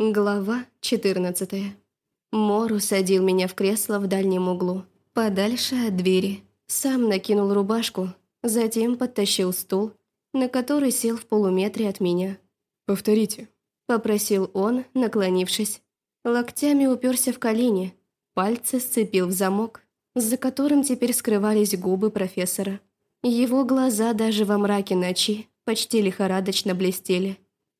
Глава 14. Мор усадил меня в кресло в дальнем углу, подальше от двери. Сам накинул рубашку, затем подтащил стул, на который сел в полуметре от меня. «Повторите», – попросил он, наклонившись. Локтями уперся в колени, пальцы сцепил в замок, за которым теперь скрывались губы профессора. Его глаза даже во мраке ночи почти лихорадочно блестели.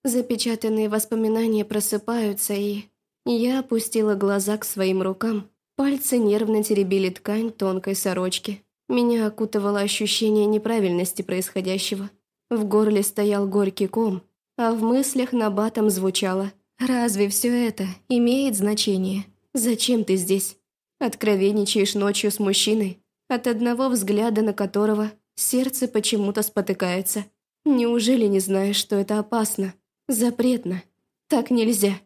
Запечатанные воспоминания просыпаются, и... Я опустила глаза к своим рукам. Пальцы нервно теребили ткань тонкой сорочки. Меня окутывало ощущение неправильности происходящего. В горле стоял горький ком, а в мыслях на батом звучало «Разве все это имеет значение? Зачем ты здесь? Откровенничаешь ночью с мужчиной, от одного взгляда на которого сердце почему-то спотыкается. Неужели не знаешь, что это опасно? Запретно. Так нельзя.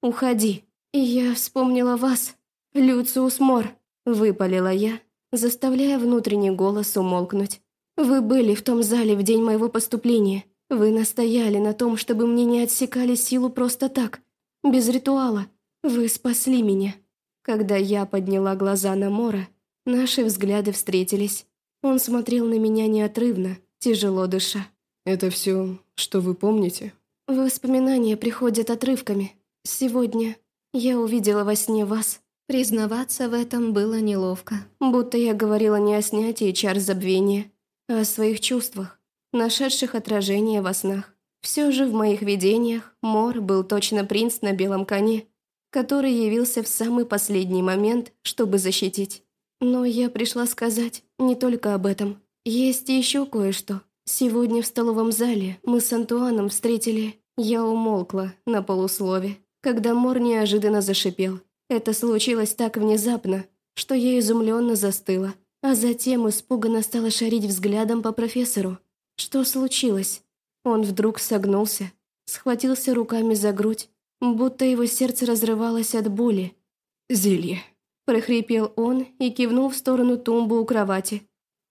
Уходи. И я вспомнила вас, Люциус Мор, выпалила я, заставляя внутренний голос умолкнуть. Вы были в том зале в день моего поступления. Вы настояли на том, чтобы мне не отсекали силу просто так, без ритуала. Вы спасли меня. Когда я подняла глаза на Мора, наши взгляды встретились. Он смотрел на меня неотрывно, тяжело дыша. «Это все, что вы помните?» Воспоминания приходят отрывками. Сегодня я увидела во сне вас. Признаваться в этом было неловко. Будто я говорила не о снятии чар забвения, а о своих чувствах, нашедших отражение во снах. Все же в моих видениях Мор был точно принц на белом коне, который явился в самый последний момент, чтобы защитить. Но я пришла сказать не только об этом. Есть еще кое-что. Сегодня в столовом зале мы с Антуаном встретили... Я умолкла на полуслове, когда Мор неожиданно зашипел. Это случилось так внезапно, что я изумленно застыла, а затем испуганно стала шарить взглядом по профессору. Что случилось? Он вдруг согнулся, схватился руками за грудь, будто его сердце разрывалось от боли. «Зелье», – прохрипел он и кивнул в сторону тумбы у кровати.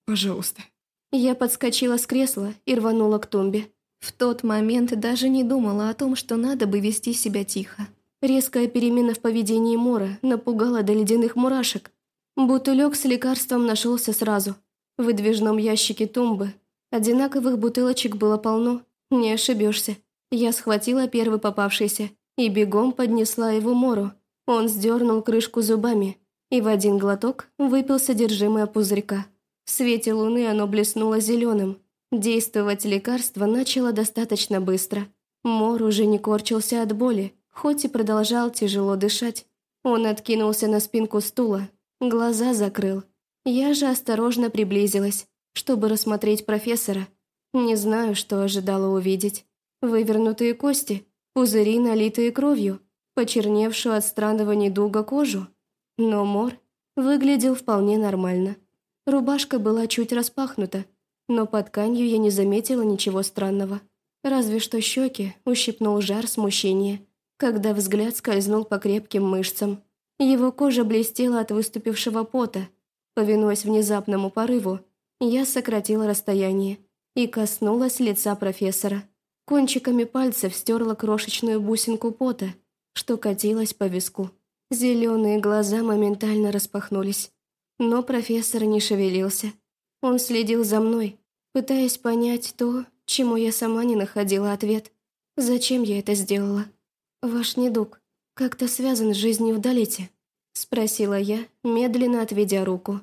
«Пожалуйста». Я подскочила с кресла и рванула к тумбе. В тот момент даже не думала о том, что надо бы вести себя тихо. Резкая перемена в поведении Мора напугала до ледяных мурашек. Бутылек с лекарством нашелся сразу. В выдвижном ящике тумбы одинаковых бутылочек было полно, не ошибешься. Я схватила первый попавшийся и бегом поднесла его Мору. Он сдернул крышку зубами и в один глоток выпил содержимое пузырька. В свете луны оно блеснуло зеленым. Действовать лекарство начало достаточно быстро. Мор уже не корчился от боли, хоть и продолжал тяжело дышать. Он откинулся на спинку стула, глаза закрыл. Я же осторожно приблизилась, чтобы рассмотреть профессора. Не знаю, что ожидала увидеть. Вывернутые кости, пузыри, налитые кровью, почерневшую от странного недуга кожу. Но Мор выглядел вполне нормально. Рубашка была чуть распахнута, но под тканью я не заметила ничего странного. Разве что щеки ущипнул жар смущения, когда взгляд скользнул по крепким мышцам. Его кожа блестела от выступившего пота. Повинуясь внезапному порыву, я сократила расстояние и коснулась лица профессора. Кончиками пальцев стерла крошечную бусинку пота, что катилась по виску. Зеленые глаза моментально распахнулись. Но профессор не шевелился. Он следил за мной, пытаясь понять то, чему я сама не находила ответ. Зачем я это сделала? «Ваш недуг как-то связан с жизнью в Далите?» — спросила я, медленно отведя руку.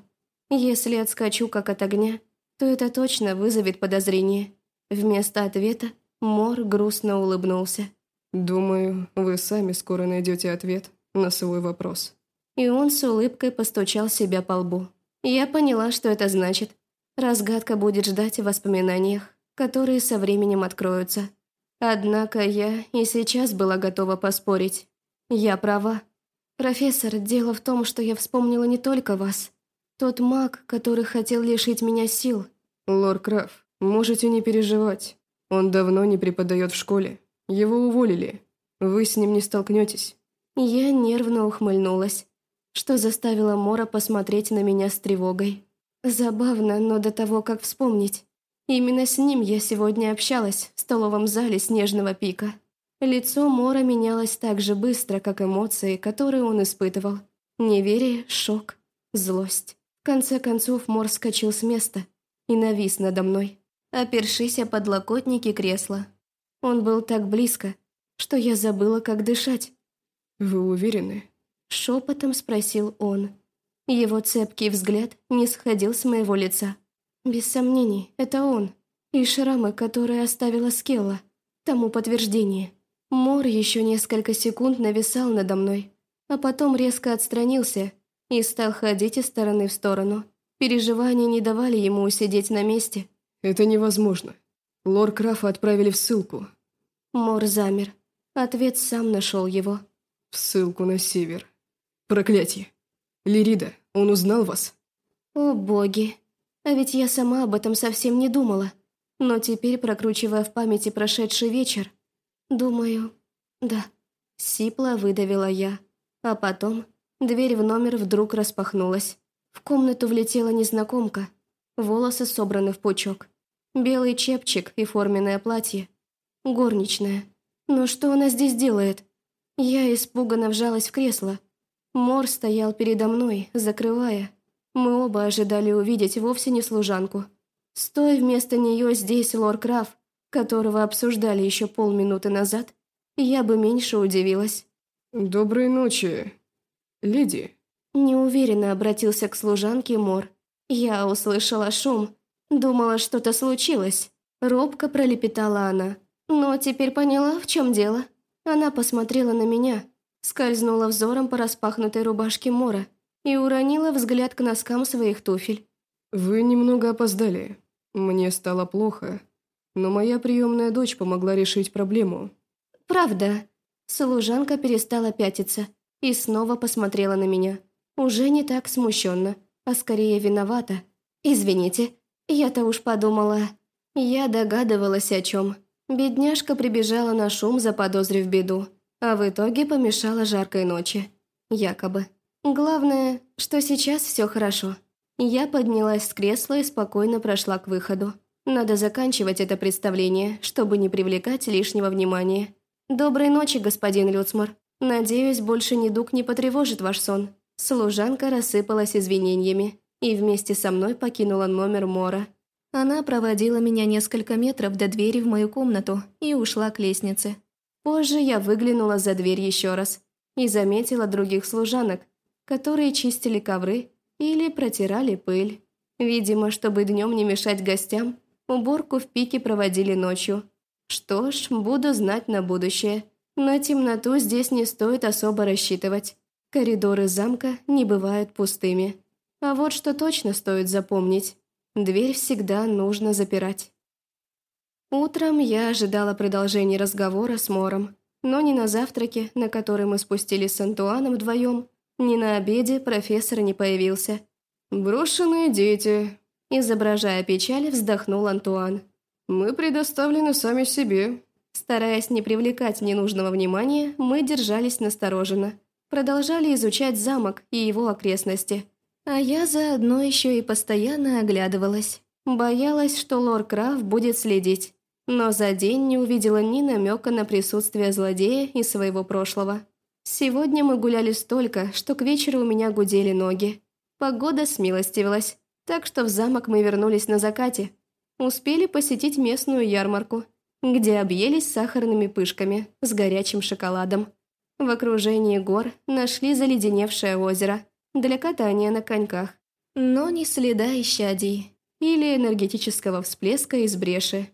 «Если отскочу как от огня, то это точно вызовет подозрение». Вместо ответа Мор грустно улыбнулся. «Думаю, вы сами скоро найдете ответ на свой вопрос». И он с улыбкой постучал себя по лбу. Я поняла, что это значит. Разгадка будет ждать в воспоминаниях, которые со временем откроются. Однако я и сейчас была готова поспорить. Я права. Профессор, дело в том, что я вспомнила не только вас. Тот маг, который хотел лишить меня сил. Лор Краф, можете не переживать. Он давно не преподает в школе. Его уволили. Вы с ним не столкнетесь. Я нервно ухмыльнулась что заставило Мора посмотреть на меня с тревогой. Забавно, но до того, как вспомнить. Именно с ним я сегодня общалась в столовом зале Снежного пика. Лицо Мора менялось так же быстро, как эмоции, которые он испытывал. Неверие, шок, злость. В конце концов Мор скачал с места и навис надо мной, опершись о подлокотники кресла. Он был так близко, что я забыла, как дышать. «Вы уверены?» Шепотом спросил он. Его цепкий взгляд не сходил с моего лица. Без сомнений, это он. И шрамы, которые оставила Скелла. Тому подтверждение. Мор еще несколько секунд нависал надо мной, а потом резко отстранился и стал ходить из стороны в сторону. Переживания не давали ему усидеть на месте. «Это невозможно. Лор Крафа отправили в ссылку». Мор замер. Ответ сам нашел его. «В ссылку на север. Проклятие. Лирида, он узнал вас?» «О боги. А ведь я сама об этом совсем не думала. Но теперь, прокручивая в памяти прошедший вечер, думаю, да, сипло выдавила я. А потом дверь в номер вдруг распахнулась. В комнату влетела незнакомка. Волосы собраны в пучок. Белый чепчик и форменное платье. Горничная. Но что она здесь делает? Я испуганно вжалась в кресло. Мор стоял передо мной, закрывая. Мы оба ожидали увидеть вовсе не служанку. Стоя вместо нее здесь лор Краф, которого обсуждали еще полминуты назад, я бы меньше удивилась. «Доброй ночи, леди». Неуверенно обратился к служанке Мор. Я услышала шум. Думала, что-то случилось. Робко пролепетала она. Но теперь поняла, в чем дело. Она посмотрела на меня, скользнула взором по распахнутой рубашке Мора и уронила взгляд к носкам своих туфель. «Вы немного опоздали. Мне стало плохо, но моя приемная дочь помогла решить проблему». «Правда?» Служанка перестала пятиться и снова посмотрела на меня. Уже не так смущенно, а скорее виновата. «Извините, я-то уж подумала...» Я догадывалась о чем. Бедняжка прибежала на шум, заподозрив беду, а в итоге помешала жаркой ночи. Якобы. Главное, что сейчас все хорошо. Я поднялась с кресла и спокойно прошла к выходу. Надо заканчивать это представление, чтобы не привлекать лишнего внимания. «Доброй ночи, господин Люцмар. Надеюсь, больше недуг не потревожит ваш сон». Служанка рассыпалась извинениями и вместе со мной покинула номер Мора. Она проводила меня несколько метров до двери в мою комнату и ушла к лестнице. Позже я выглянула за дверь еще раз и заметила других служанок, которые чистили ковры или протирали пыль. Видимо, чтобы днем не мешать гостям, уборку в пике проводили ночью. Что ж, буду знать на будущее. На темноту здесь не стоит особо рассчитывать. Коридоры замка не бывают пустыми. А вот что точно стоит запомнить. Дверь всегда нужно запирать. Утром я ожидала продолжения разговора с Мором, но не на завтраке, на который мы спустились с Антуаном вдвоем, ни на обеде профессор не появился. «Брошенные дети», – изображая печаль, вздохнул Антуан. «Мы предоставлены сами себе». Стараясь не привлекать ненужного внимания, мы держались настороженно. Продолжали изучать замок и его окрестности. А я заодно еще и постоянно оглядывалась. Боялась, что лор Краф будет следить. Но за день не увидела ни намека на присутствие злодея и своего прошлого. Сегодня мы гуляли столько, что к вечеру у меня гудели ноги. Погода смилостивилась, так что в замок мы вернулись на закате. Успели посетить местную ярмарку, где объелись сахарными пышками с горячим шоколадом. В окружении гор нашли заледеневшее озеро для катания на коньках, но ни следа исчадий или энергетического всплеска из бреши.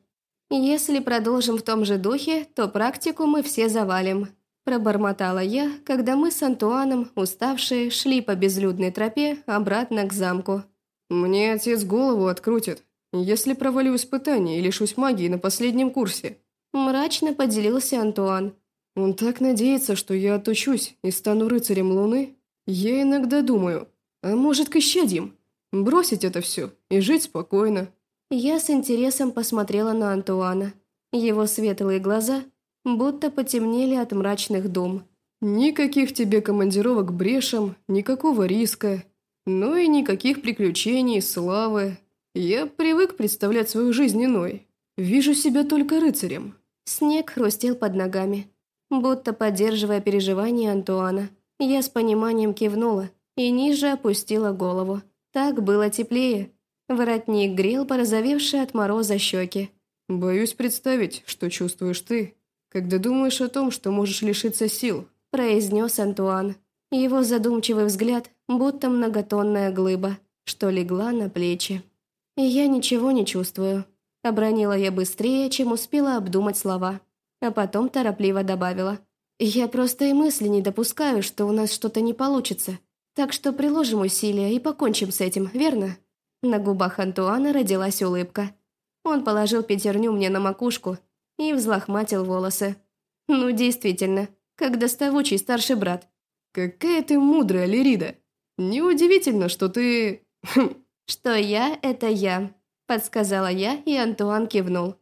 Если продолжим в том же духе, то практику мы все завалим, Пробормотала я, когда мы с Антуаном, уставшие, шли по безлюдной тропе обратно к замку. «Мне отец голову открутит, если провалю испытание и лишусь магии на последнем курсе». Мрачно поделился Антуан. «Он так надеется, что я отучусь и стану рыцарем Луны. Я иногда думаю, а может к исчадьям? Бросить это все и жить спокойно». Я с интересом посмотрела на Антуана. Его светлые глаза будто потемнели от мрачных дум. «Никаких тебе командировок брешем, никакого риска, ну и никаких приключений, славы. Я привык представлять свою жизнь иной. Вижу себя только рыцарем». Снег хрустел под ногами. будто поддерживая переживания Антуана. Я с пониманием кивнула и ниже опустила голову. Так было теплее. Воротник грел порозовевшие от мороза щеки. «Боюсь представить, что чувствуешь ты, когда думаешь о том, что можешь лишиться сил», произнес Антуан. Его задумчивый взгляд, будто многотонная глыба, что легла на плечи. «Я ничего не чувствую», — обронила я быстрее, чем успела обдумать слова, а потом торопливо добавила. «Я просто и мысли не допускаю, что у нас что-то не получится, так что приложим усилия и покончим с этим, верно?» На губах Антуана родилась улыбка. Он положил пятерню мне на макушку и взлохматил волосы. «Ну, действительно, как доставучий старший брат». «Какая ты мудрая, Лирида! Неудивительно, что ты...» «Что я — это я», — подсказала я, и Антуан кивнул.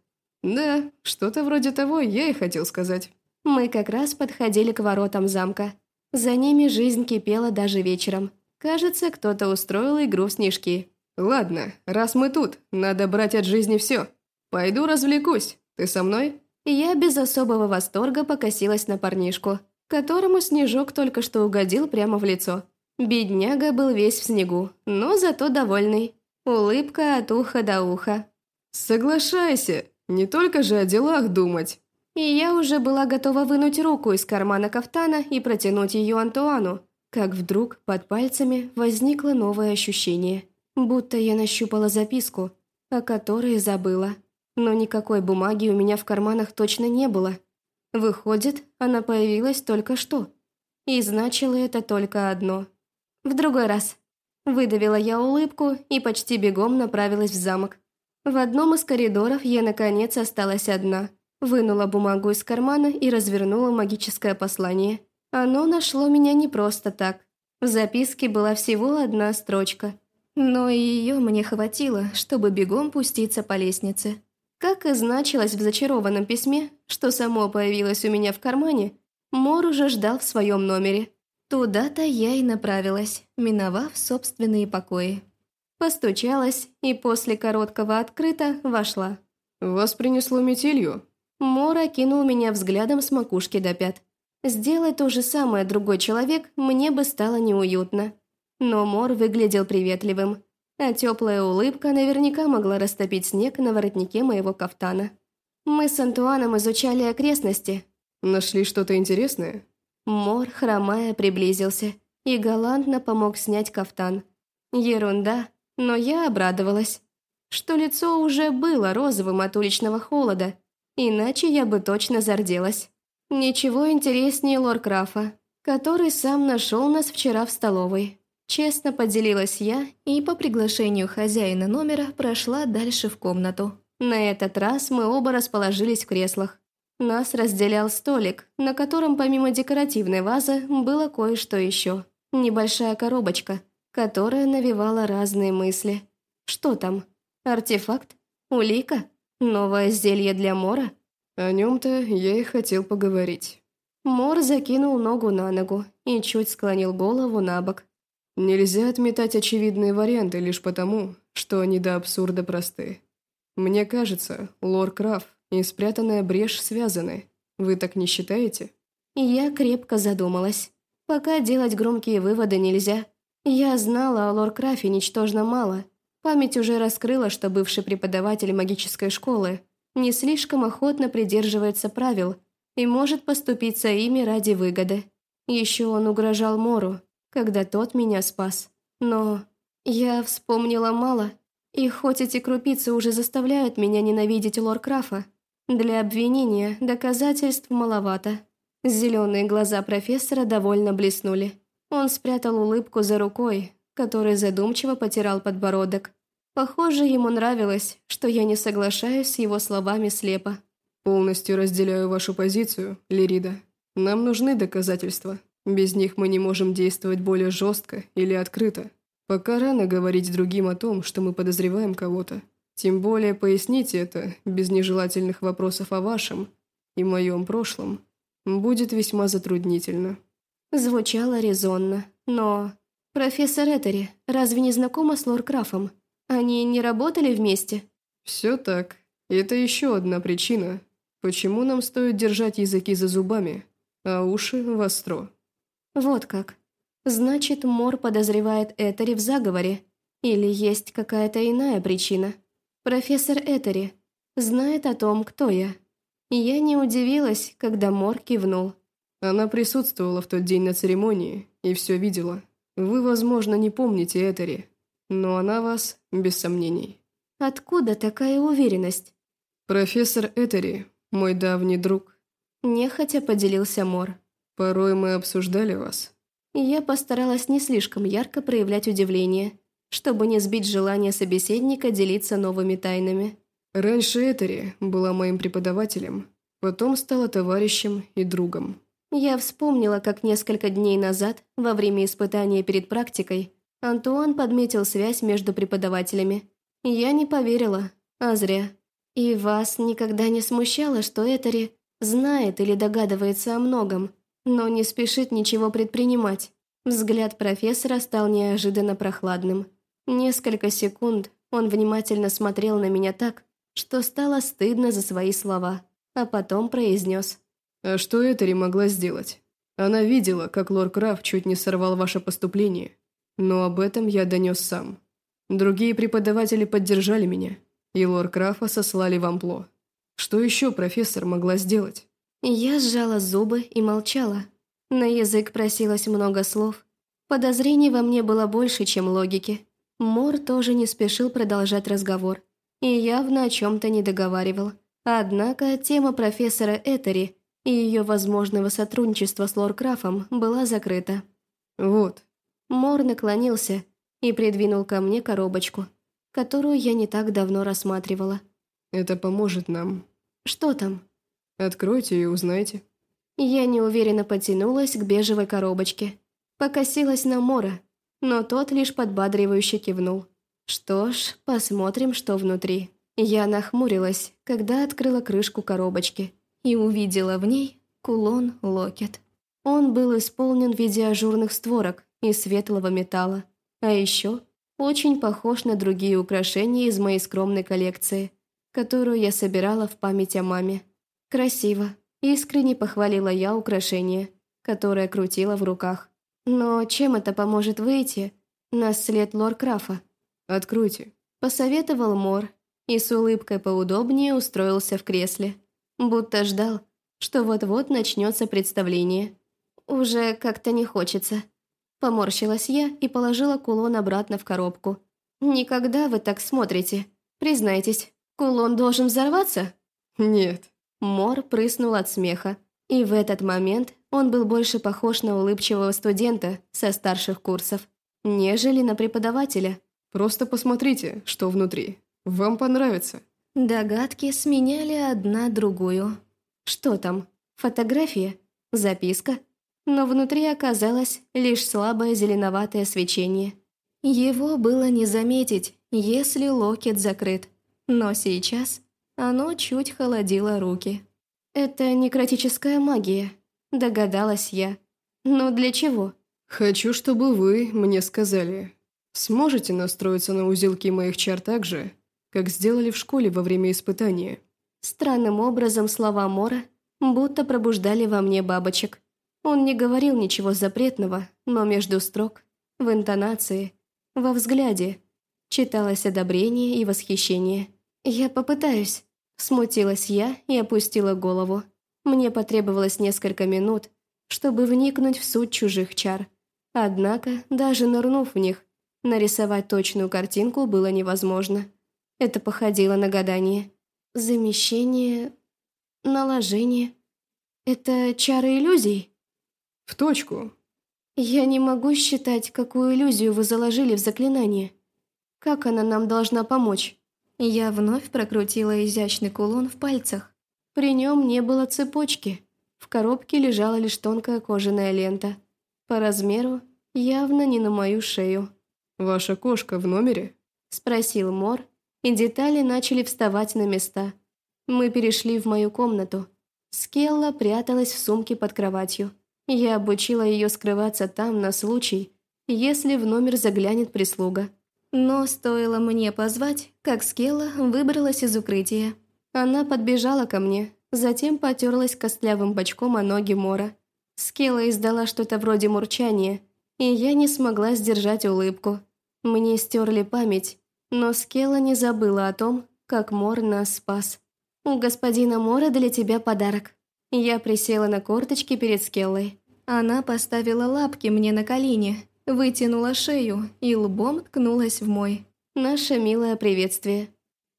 «Да, что-то вроде того я и хотел сказать». Мы как раз подходили к воротам замка. За ними жизнь кипела даже вечером. Кажется, кто-то устроил игру в снежки. «Ладно, раз мы тут, надо брать от жизни все. Пойду развлекусь. Ты со мной?» Я без особого восторга покосилась на парнишку, которому снежок только что угодил прямо в лицо. Бедняга был весь в снегу, но зато довольный. Улыбка от уха до уха. «Соглашайся, не только же о делах думать». И я уже была готова вынуть руку из кармана кафтана и протянуть ее Антуану, как вдруг под пальцами возникло новое ощущение, будто я нащупала записку, о которой забыла. Но никакой бумаги у меня в карманах точно не было. Выходит, она появилась только что. И значило это только одно. В другой раз. Выдавила я улыбку и почти бегом направилась в замок. В одном из коридоров я, наконец, осталась одна. Вынула бумагу из кармана и развернула магическое послание. Оно нашло меня не просто так. В записке была всего одна строчка. Но и ее мне хватило, чтобы бегом пуститься по лестнице. Как и значилось в зачарованном письме, что само появилось у меня в кармане, Мор уже ждал в своем номере. Туда-то я и направилась, миновав собственные покои. Постучалась и после короткого открыта вошла. «Вас принесло метелью?» Мора кинул меня взглядом с макушки до пят. Сделай то же самое другой человек, мне бы стало неуютно. Но Мор выглядел приветливым, а теплая улыбка наверняка могла растопить снег на воротнике моего кафтана. Мы с Антуаном изучали окрестности. «Нашли что-то интересное?» Мор, хромая, приблизился и галантно помог снять кафтан. Ерунда, но я обрадовалась, что лицо уже было розовым от уличного холода, иначе я бы точно зарделась. Ничего интереснее Лоркрафа, который сам нашел нас вчера в столовой. Честно поделилась я и по приглашению хозяина номера прошла дальше в комнату. На этот раз мы оба расположились в креслах. Нас разделял столик, на котором помимо декоративной вазы было кое-что еще. Небольшая коробочка, которая навевала разные мысли. Что там? Артефакт? Улика? Новое зелье для Мора? О нем-то я и хотел поговорить. Мор закинул ногу на ногу и чуть склонил голову на бок. Нельзя отметать очевидные варианты лишь потому, что они до абсурда просты. Мне кажется, лор Краф и спрятанная брешь связаны. Вы так не считаете?» Я крепко задумалась. Пока делать громкие выводы нельзя. Я знала о Лоркрафе ничтожно мало. Память уже раскрыла, что бывший преподаватель магической школы не слишком охотно придерживается правил и может поступиться ими ради выгоды. Еще он угрожал Мору, когда тот меня спас. Но я вспомнила мало, и хоть эти крупицы уже заставляют меня ненавидеть Лоркрафа, для обвинения доказательств маловато. Зеленые глаза профессора довольно блеснули. Он спрятал улыбку за рукой, который задумчиво потирал подбородок. Похоже, ему нравилось, что я не соглашаюсь с его словами слепо. «Полностью разделяю вашу позицию, Лирида. Нам нужны доказательства. Без них мы не можем действовать более жестко или открыто. Пока рано говорить другим о том, что мы подозреваем кого-то. Тем более поясните это, без нежелательных вопросов о вашем и моем прошлом, будет весьма затруднительно». Звучало резонно, но... «Профессор Этери, разве не знакома с Лоркрафом? Они не работали вместе?» «Все так. Это еще одна причина, почему нам стоит держать языки за зубами. а уши востро. Вот как. Значит, Мор подозревает Этери в заговоре. Или есть какая-то иная причина. Профессор Этери знает о том, кто я. Я не удивилась, когда Мор кивнул. Она присутствовала в тот день на церемонии и все видела. Вы, возможно, не помните Этери, но она вас, без сомнений. Откуда такая уверенность? Профессор Этери, мой давний друг. Нехотя поделился Мор. Порой мы обсуждали вас. Я постаралась не слишком ярко проявлять удивление, чтобы не сбить желание собеседника делиться новыми тайнами. Раньше Этери была моим преподавателем, потом стала товарищем и другом. Я вспомнила, как несколько дней назад, во время испытания перед практикой, Антуан подметил связь между преподавателями. Я не поверила, а зря. И вас никогда не смущало, что Этери знает или догадывается о многом, но не спешит ничего предпринимать. Взгляд профессора стал неожиданно прохладным. Несколько секунд он внимательно смотрел на меня так, что стало стыдно за свои слова, а потом произнес. «А что Этери могла сделать? Она видела, как лорд Краф чуть не сорвал ваше поступление, но об этом я донес сам. Другие преподаватели поддержали меня, и лорд Крафа сослали в ампло. Что еще профессор могла сделать?» Я сжала зубы и молчала. На язык просилось много слов. Подозрений во мне было больше, чем логики. Мор тоже не спешил продолжать разговор и явно о чем-то не договаривал. Однако тема профессора Этери и ее возможного сотрудничества с Лоркрафом была закрыта. «Вот». Мор наклонился и придвинул ко мне коробочку, которую я не так давно рассматривала. «Это поможет нам». «Что там?» «Откройте и узнайте». Я неуверенно потянулась к бежевой коробочке. Покосилась на Мора, но тот лишь подбадривающе кивнул. Что ж, посмотрим, что внутри. Я нахмурилась, когда открыла крышку коробочки и увидела в ней кулон-локет. Он был исполнен в виде ажурных створок из светлого металла, а еще очень похож на другие украшения из моей скромной коллекции, которую я собирала в память о маме. Красиво, искренне похвалила я украшение, которое крутила в руках. Но чем это поможет выйти на след Лоркрафа? «Откройте», – посоветовал Мор и с улыбкой поудобнее устроился в кресле, будто ждал, что вот-вот начнется представление. «Уже как-то не хочется». Поморщилась я и положила кулон обратно в коробку. «Никогда вы так смотрите. Признайтесь, кулон должен взорваться?» «Нет». Мор прыснул от смеха. И в этот момент он был больше похож на улыбчивого студента со старших курсов, нежели на преподавателя. Просто посмотрите, что внутри. Вам понравится». Догадки сменяли одна другую. Что там? Фотография? Записка? Но внутри оказалось лишь слабое зеленоватое свечение. Его было не заметить, если локет закрыт. Но сейчас оно чуть холодило руки. «Это некротическая магия», – догадалась я. «Но для чего?» «Хочу, чтобы вы мне сказали, Сможете настроиться на узелки моих чар так же, как сделали в школе во время испытания?» Странным образом слова Мора будто пробуждали во мне бабочек. Он не говорил ничего запретного, но между строк, в интонации, во взгляде читалось одобрение и восхищение. «Я попытаюсь», – смутилась я и опустила голову. Мне потребовалось несколько минут, чтобы вникнуть в суть чужих чар. Однако, даже нырнув в них, Нарисовать точную картинку было невозможно. Это походило на гадание. Замещение... Наложение... Это чары иллюзий? В точку. Я не могу считать, какую иллюзию вы заложили в заклинание. Как она нам должна помочь? Я вновь прокрутила изящный кулон в пальцах. При нем не было цепочки. В коробке лежала лишь тонкая кожаная лента. По размеру явно не на мою шею. «Ваша кошка в номере?» – спросил Мор, и детали начали вставать на места. Мы перешли в мою комнату. Скелла пряталась в сумке под кроватью. Я обучила ее скрываться там на случай, если в номер заглянет прислуга. Но стоило мне позвать, как Скелла выбралась из укрытия. Она подбежала ко мне, затем потерлась костлявым бочком о ноги Мора. Скелла издала что-то вроде мурчания, и я не смогла сдержать улыбку. Мне стерли память, но Скелла не забыла о том, как Мор нас спас. «У господина Мора для тебя подарок». Я присела на корточки перед Скеллой. Она поставила лапки мне на колени, вытянула шею и лбом ткнулась в мой. Наше милое приветствие.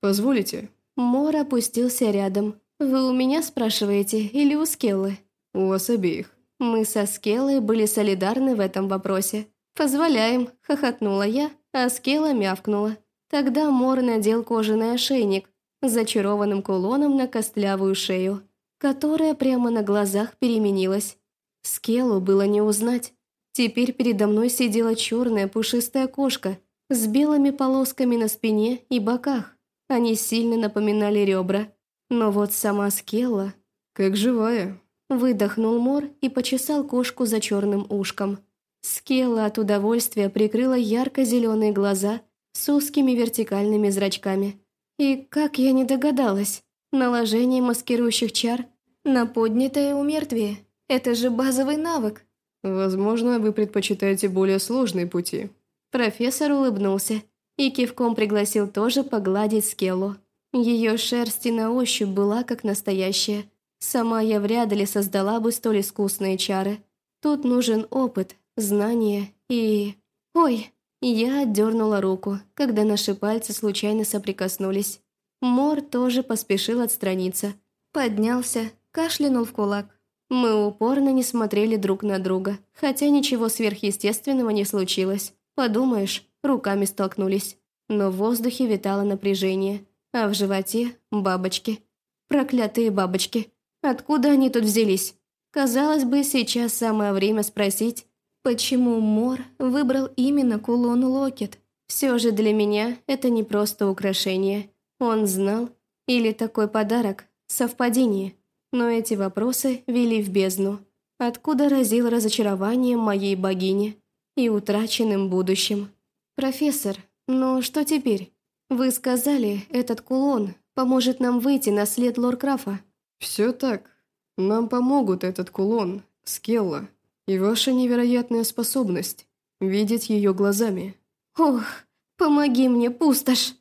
«Позволите?» Мор опустился рядом. «Вы у меня спрашиваете или у Скеллы?» «У вас обеих». Мы со Скеллой были солидарны в этом вопросе. «Позволяем», – хохотнула я, а Скелла мявкнула. Тогда Мор надел кожаный ошейник с зачарованным кулоном на костлявую шею, которая прямо на глазах переменилась. Скеллу было не узнать. Теперь передо мной сидела черная пушистая кошка с белыми полосками на спине и боках. Они сильно напоминали ребра. Но вот сама Скелла... «Как живая», Выдохнул Мор и почесал кошку за черным ушком. Скелла от удовольствия прикрыла ярко-зеленые глаза с узкими вертикальными зрачками. И как я не догадалась, наложение маскирующих чар на поднятое умертвие – это же базовый навык. Возможно, вы предпочитаете более сложные пути. Профессор улыбнулся и кивком пригласил тоже погладить Скеллу. Ее шерсть и на ощупь была как настоящая – Сама я вряд ли создала бы столь искусные чары. Тут нужен опыт, знания и... Ой, я отдернула руку, когда наши пальцы случайно соприкоснулись. Мор тоже поспешил отстраниться. Поднялся, кашлянул в кулак. Мы упорно не смотрели друг на друга, хотя ничего сверхъестественного не случилось. Подумаешь, руками столкнулись. Но в воздухе витало напряжение, а в животе – бабочки. Проклятые бабочки. Откуда они тут взялись? Казалось бы, сейчас самое время спросить, почему Мор выбрал именно кулон Локет. Все же для меня это не просто украшение. Он знал, или такой подарок, совпадение. Но эти вопросы вели в бездну. Откуда разил разочарованием моей богини и утраченным будущим? «Профессор, ну что теперь? Вы сказали, этот кулон поможет нам выйти на след Лоркрафа. «Все так. Нам помогут этот кулон, Скелла, и ваша невероятная способность видеть ее глазами». «Ох, помоги мне, пустошь!»